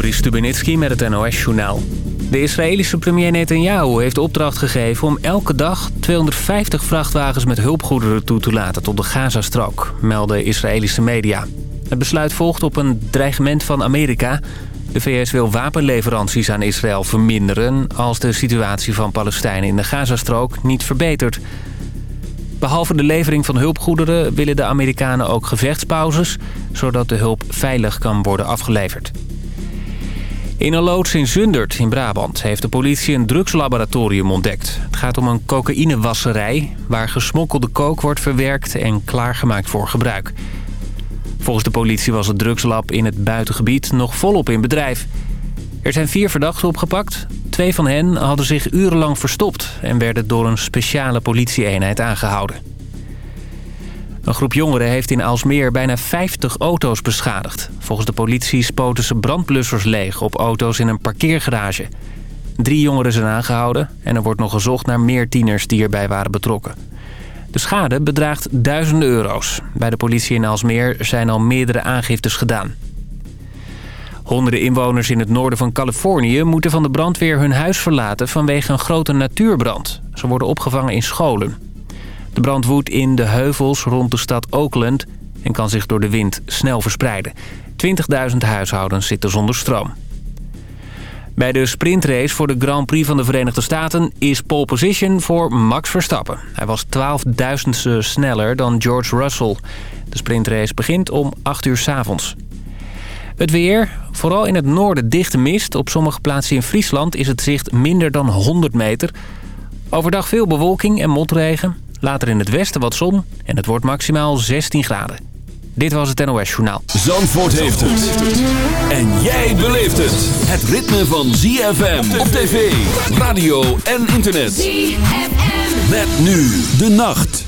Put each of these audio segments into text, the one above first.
Joris Stubenitski met het NOS-journaal. De Israëlische premier Netanyahu heeft opdracht gegeven om elke dag 250 vrachtwagens met hulpgoederen toe te laten tot de Gazastrook, melden Israëlische media. Het besluit volgt op een dreigement van Amerika. De VS wil wapenleveranties aan Israël verminderen als de situatie van Palestijnen in de Gazastrook niet verbetert. Behalve de levering van hulpgoederen willen de Amerikanen ook gevechtspauzes... zodat de hulp veilig kan worden afgeleverd. In een loods in Zundert in Brabant heeft de politie een drugslaboratorium ontdekt. Het gaat om een cocaïnewasserij waar gesmokkelde kook wordt verwerkt en klaargemaakt voor gebruik. Volgens de politie was het drugslab in het buitengebied nog volop in bedrijf. Er zijn vier verdachten opgepakt. Twee van hen hadden zich urenlang verstopt en werden door een speciale politieeenheid aangehouden. Een groep jongeren heeft in Aalsmeer bijna 50 auto's beschadigd. Volgens de politie spoten ze brandblussers leeg op auto's in een parkeergarage. Drie jongeren zijn aangehouden en er wordt nog gezocht naar meer tieners die erbij waren betrokken. De schade bedraagt duizenden euro's. Bij de politie in Aalsmeer zijn al meerdere aangiftes gedaan. Honderden inwoners in het noorden van Californië moeten van de brandweer hun huis verlaten vanwege een grote natuurbrand. Ze worden opgevangen in scholen. De brand woedt in de heuvels rond de stad Oakland en kan zich door de wind snel verspreiden. 20.000 huishoudens zitten zonder stroom. Bij de sprintrace voor de Grand Prix van de Verenigde Staten is pole position voor Max Verstappen. Hij was 12.000ste sneller dan George Russell. De sprintrace begint om 8 uur s avonds. Het weer, vooral in het noorden dichte mist. Op sommige plaatsen in Friesland is het zicht minder dan 100 meter. Overdag veel bewolking en motregen. Later in het westen wat zon en het wordt maximaal 16 graden. Dit was het NOS Journaal. Zandvoort heeft het. En jij beleeft het. Het ritme van ZFM op tv, radio en internet. ZFM. Met nu de nacht.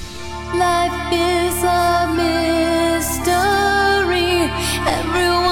Life is a mystery. Everyone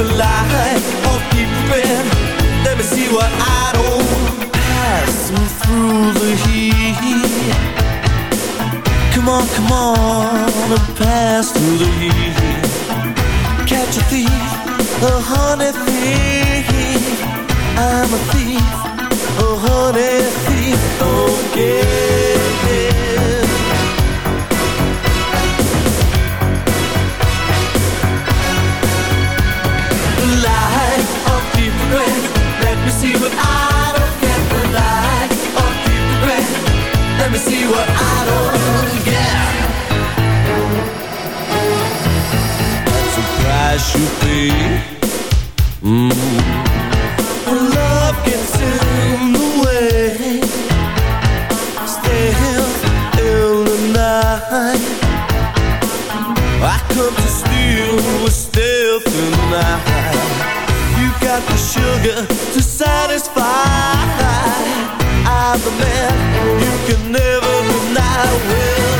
Of. Let me see what I don't through the heat. Come on, come on, and pass through the heat. Catch a thief, a honey thief. I'm a thief, a honey thief. Okay. Price you pay. Mm. Love gets in the way. Stealth in the night. I come to steal with stealth. You got the sugar to satisfy. I'm the man you can never deny.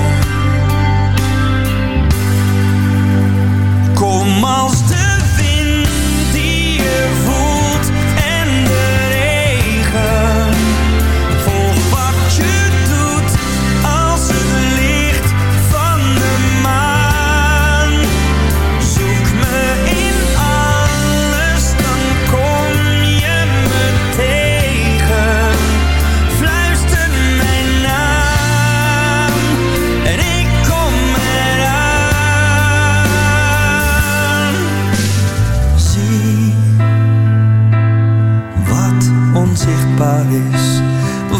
kom als de wind die je voelt.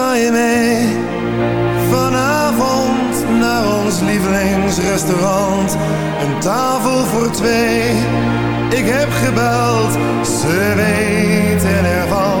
ga je mee? Vanavond naar ons lievelingsrestaurant. Een tafel voor twee. Ik heb gebeld, ze weten ervan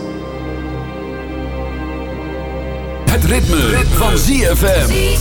Het ritme, van ZFM.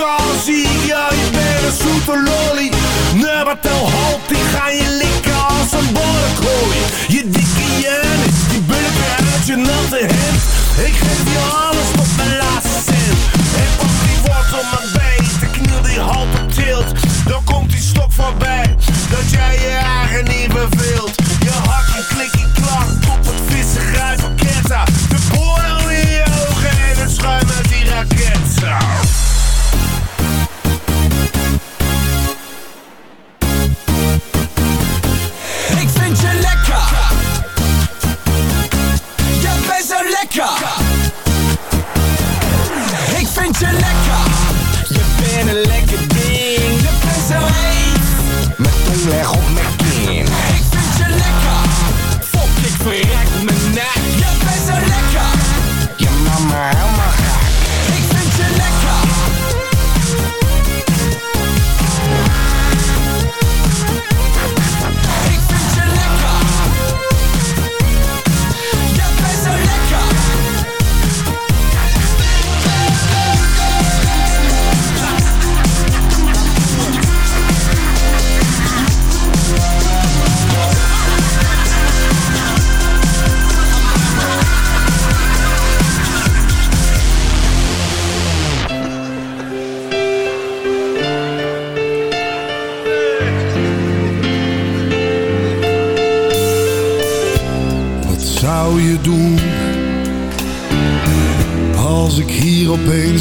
Kansie, ja je bent een zoete lolly. Nee, maar tel halt, die ga je likken als een borrekooi Je dikke Janis, die bulken uit je natte hemd Ik geef je alles tot mijn laatste cent. En pak die wortel mijn beet, de kniel die halt op tilt. Dan komt die stok voorbij, dat jij je eigen niet verveelt Je hak en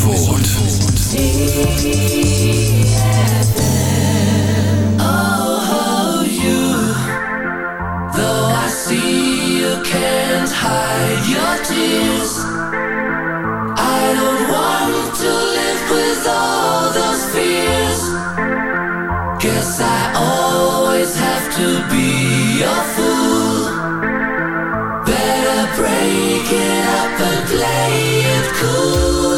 Zandvoort. Oh, you. Though I see you can't hide your tears. I don't want to live with all those fears. Guess I always have to be your fool. Better break it up and play it cool.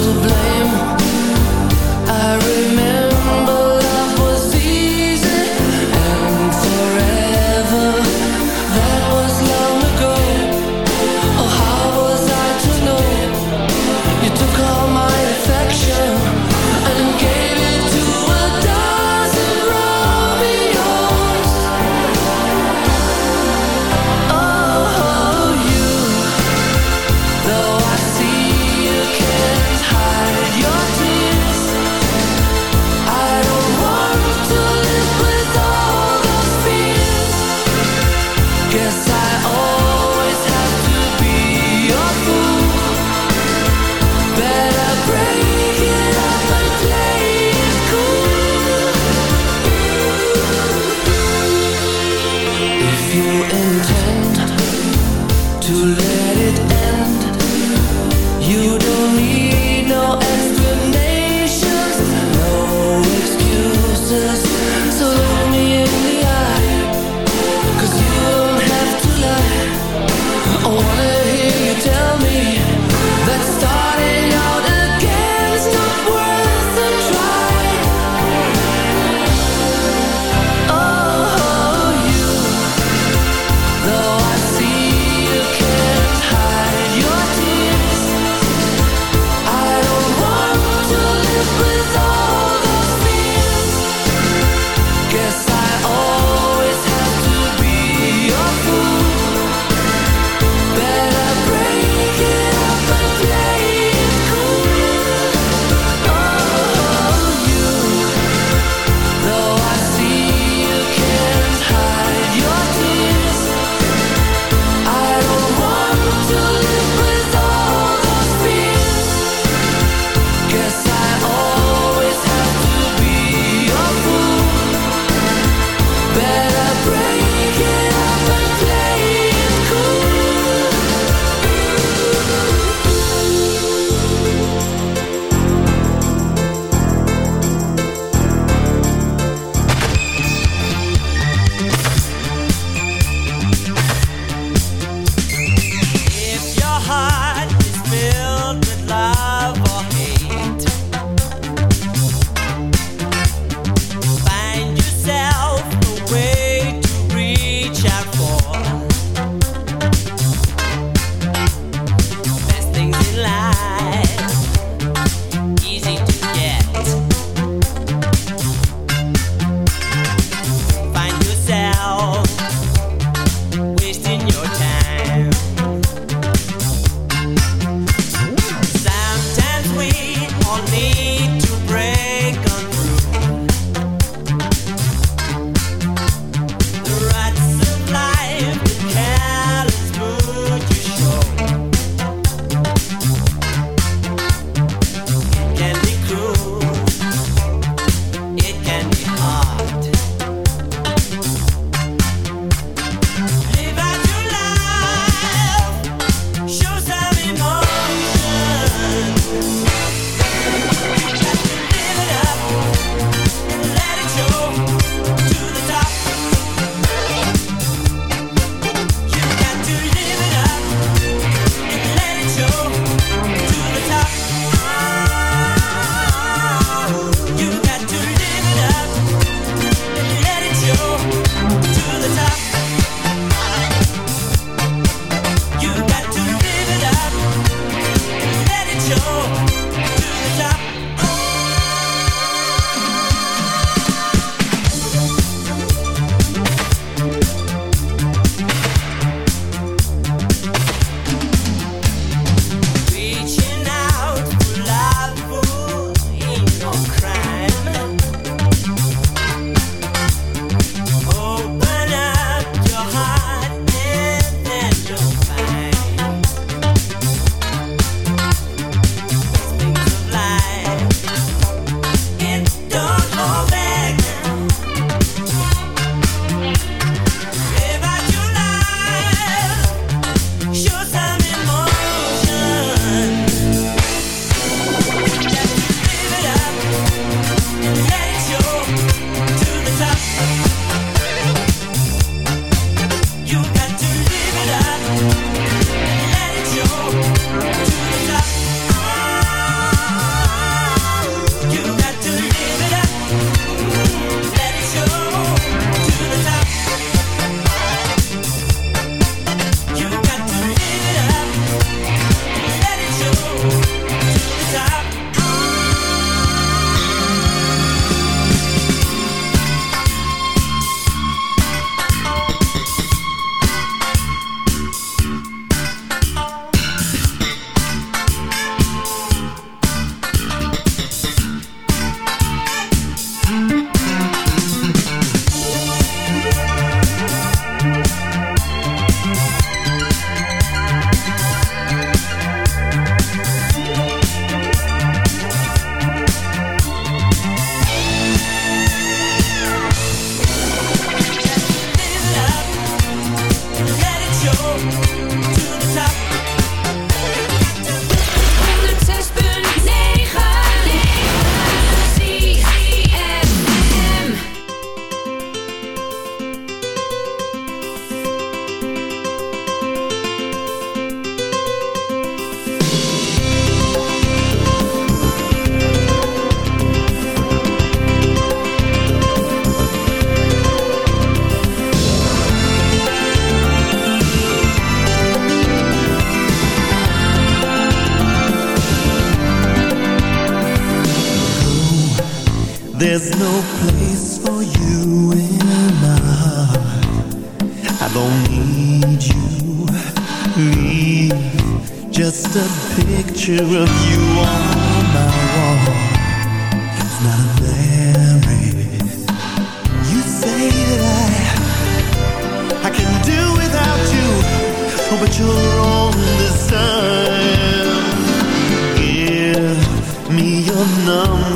to blame. There's no place for you in my heart. I don't need you. Leave just a picture of you on my wall. It's not. You say that I I can do without you, oh, but you're wrong this time. Give me your number